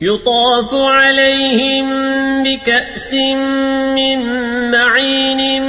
يطاف عليهم بكأس من معين